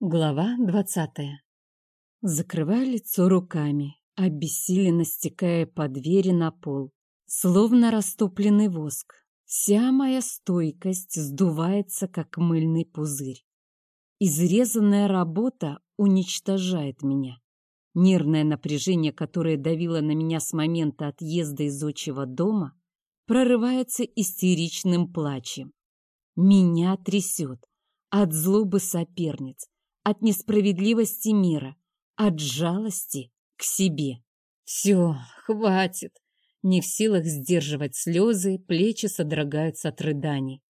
Глава двадцатая. Закрываю лицо руками, обессиленно стекая по двери на пол, словно растопленный воск. Вся моя стойкость сдувается, как мыльный пузырь. Изрезанная работа уничтожает меня. Нервное напряжение, которое давило на меня с момента отъезда из отчего дома, прорывается истеричным плачем. Меня трясет от злобы соперниц, от несправедливости мира, от жалости к себе. Все, хватит. Не в силах сдерживать слезы, плечи содрогаются от рыданий.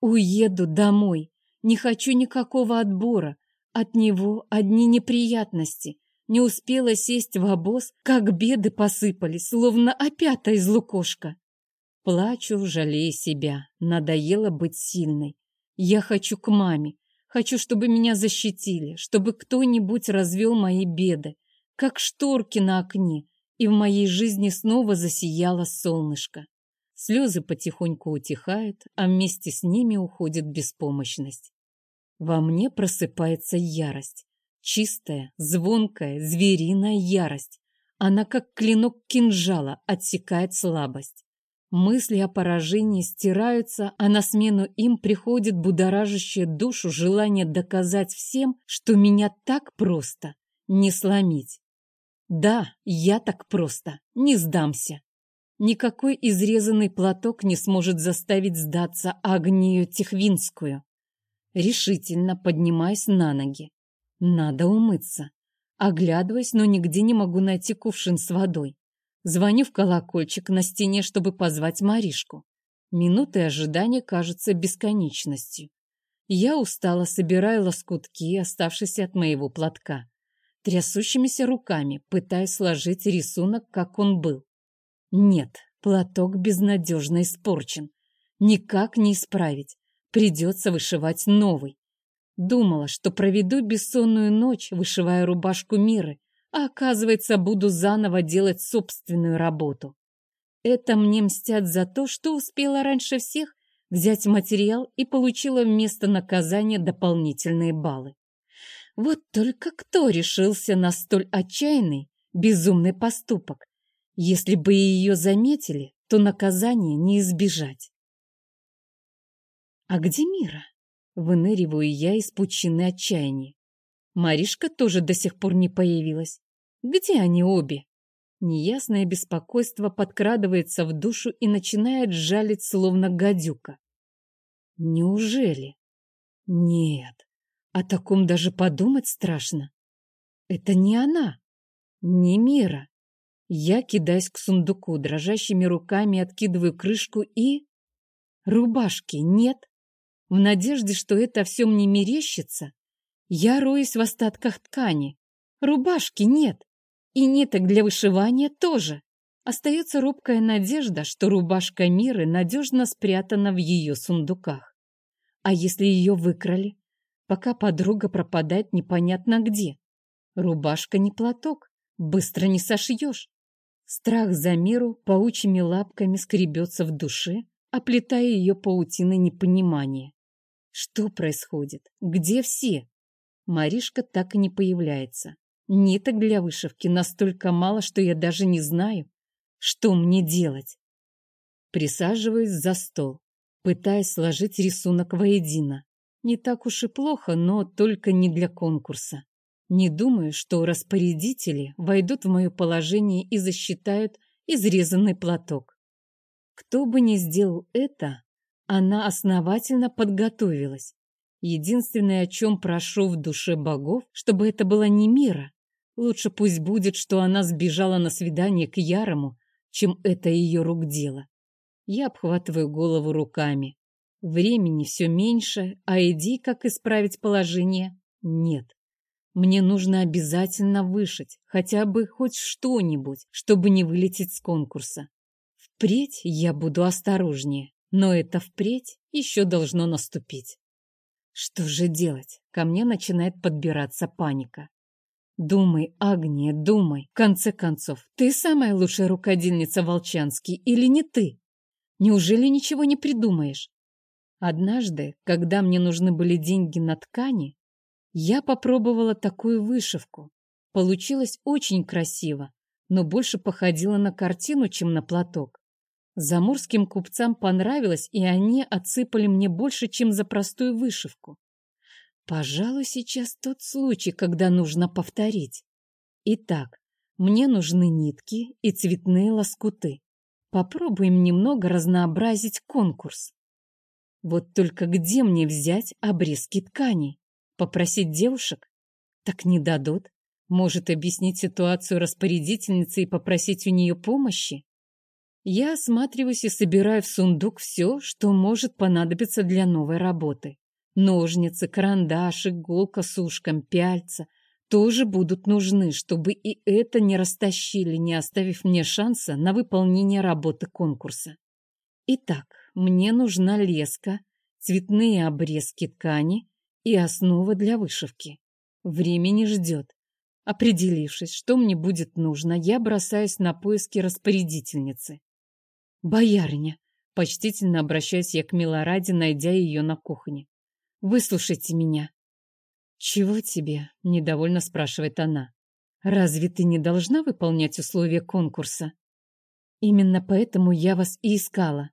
Уеду домой. Не хочу никакого отбора. От него одни неприятности. Не успела сесть в обоз, как беды посыпались, словно опята из лукошка. Плачу, жалея себя. Надоело быть сильной. Я хочу к маме. Хочу, чтобы меня защитили, чтобы кто-нибудь развел мои беды, как шторки на окне, и в моей жизни снова засияло солнышко. Слезы потихоньку утихают, а вместе с ними уходит беспомощность. Во мне просыпается ярость. Чистая, звонкая, звериная ярость. Она, как клинок кинжала, отсекает слабость. Мысли о поражении стираются, а на смену им приходит будоражащее душу желание доказать всем, что меня так просто не сломить. Да, я так просто не сдамся. Никакой изрезанный платок не сможет заставить сдаться Агнию Тихвинскую. Решительно поднимаясь на ноги. Надо умыться. Оглядываясь, но нигде не могу найти кувшин с водой. Звоню в колокольчик на стене, чтобы позвать Маришку. Минуты ожидания кажутся бесконечностью. Я устало собираю лоскутки, оставшиеся от моего платка. Трясущимися руками пытаюсь сложить рисунок, как он был. Нет, платок безнадежно испорчен. Никак не исправить. Придется вышивать новый. Думала, что проведу бессонную ночь, вышивая рубашку Миры, оказывается, буду заново делать собственную работу. Это мне мстят за то, что успела раньше всех взять материал и получила вместо наказания дополнительные баллы. Вот только кто решился на столь отчаянный, безумный поступок? Если бы ее заметили, то наказание не избежать. А где Мира? Выныриваю я из пучины отчаяния. Маришка тоже до сих пор не появилась. Где они обе? Неясное беспокойство подкрадывается в душу и начинает жалить, словно гадюка. Неужели? Нет, о таком даже подумать страшно. Это не она, не Мира. Я кидаюсь к сундуку, дрожащими руками откидываю крышку и... Рубашки нет. В надежде, что это все мне мерещится, я роюсь в остатках ткани. Рубашки нет. И ниток для вышивания тоже. Остается робкая надежда, что рубашка Миры надежно спрятана в ее сундуках. А если ее выкрали? Пока подруга пропадает непонятно где. Рубашка не платок, быстро не сошьешь. Страх за Миру паучьими лапками скребется в душе, оплетая ее паутиной непонимания. Что происходит? Где все? Маришка так и не появляется. Ниток для вышивки настолько мало, что я даже не знаю, что мне делать. Присаживаюсь за стол, пытаясь сложить рисунок воедино. Не так уж и плохо, но только не для конкурса. Не думаю, что распорядители войдут в мое положение и засчитают изрезанный платок. Кто бы ни сделал это, она основательно подготовилась. Единственное, о чем прошу в душе богов, чтобы это была не Мира. Лучше пусть будет, что она сбежала на свидание к Ярому, чем это ее рук дело. Я обхватываю голову руками. Времени все меньше, а иди, как исправить положение, нет. Мне нужно обязательно вышить хотя бы хоть что-нибудь, чтобы не вылететь с конкурса. Впредь я буду осторожнее, но это впредь еще должно наступить. Что же делать? Ко мне начинает подбираться паника. Думай, Агния, думай. В конце концов, ты самая лучшая рукодельница Волчанский или не ты? Неужели ничего не придумаешь? Однажды, когда мне нужны были деньги на ткани, Я попробовала такую вышивку. Получилось очень красиво, но больше походило на картину, чем на платок. Заморским купцам понравилось, и они отсыпали мне больше, чем за простую вышивку. Пожалуй, сейчас тот случай, когда нужно повторить. Итак, мне нужны нитки и цветные лоскуты. Попробуем немного разнообразить конкурс. Вот только где мне взять обрезки тканей? Попросить девушек? Так не дадут. Может, объяснить ситуацию распорядительнице и попросить у нее помощи? Я осматриваюсь и собираю в сундук все, что может понадобиться для новой работы. Ножницы, карандаш, иголка с ушком, пяльца тоже будут нужны, чтобы и это не растащили, не оставив мне шанса на выполнение работы конкурса. Итак, мне нужна леска, цветные обрезки ткани и основа для вышивки. Время не ждет. Определившись, что мне будет нужно, я бросаюсь на поиски распорядительницы. «Боярыня!» — почтительно обращаюсь я к Милораде, найдя ее на кухне. «Выслушайте меня». «Чего тебе?» — недовольно спрашивает она. «Разве ты не должна выполнять условия конкурса?» «Именно поэтому я вас и искала».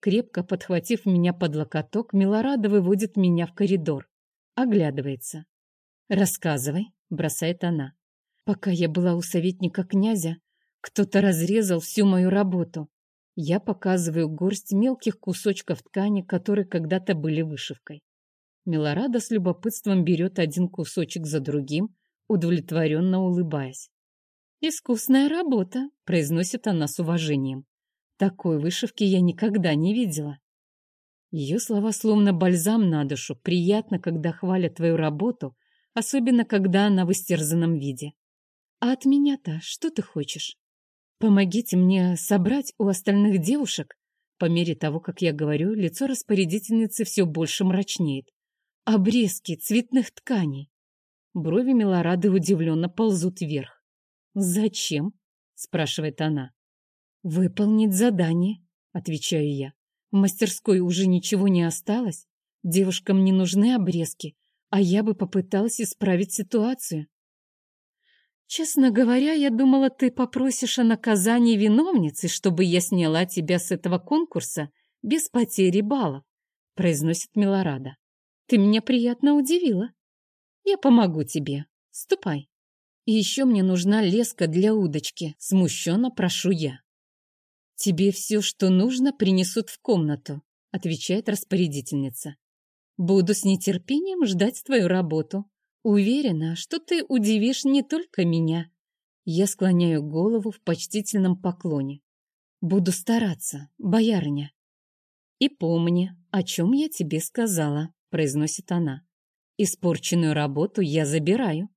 Крепко подхватив меня под локоток, Милорада выводит меня в коридор. Оглядывается. «Рассказывай», — бросает она. «Пока я была у советника князя, кто-то разрезал всю мою работу. Я показываю горсть мелких кусочков ткани, которые когда-то были вышивкой. Милорада с любопытством берет один кусочек за другим, удовлетворенно улыбаясь. «Искусная работа», — произносит она с уважением. «Такой вышивки я никогда не видела». Ее слова словно бальзам на душу. Приятно, когда хвалят твою работу, особенно когда она в истерзанном виде. А от меня-то что ты хочешь? Помогите мне собрать у остальных девушек. По мере того, как я говорю, лицо распорядительницы все больше мрачнеет. Обрезки цветных тканей. Брови Милорады удивленно ползут вверх. «Зачем?» — спрашивает она. «Выполнить задание», — отвечаю я. В мастерской уже ничего не осталось. Девушкам не нужны обрезки, а я бы попыталась исправить ситуацию. Честно говоря, я думала, ты попросишь о наказании виновницы, чтобы я сняла тебя с этого конкурса без потери баллов, произносит Милорада. Ты меня приятно удивила. Я помогу тебе. Ступай. И еще мне нужна леска для удочки. Смущенно прошу я. Тебе все, что нужно, принесут в комнату, отвечает распорядительница. Буду с нетерпением ждать твою работу. Уверена, что ты удивишь не только меня. Я склоняю голову в почтительном поклоне. Буду стараться, боярыня. И помни, о чем я тебе сказала, произносит она. Испорченную работу я забираю.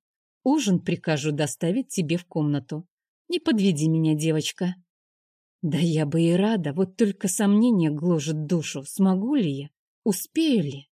Ужин прикажу доставить тебе в комнату. Не подведи меня, девочка. Да я бы и рада, вот только сомнение гложет душу. Смогу ли я? Успею ли?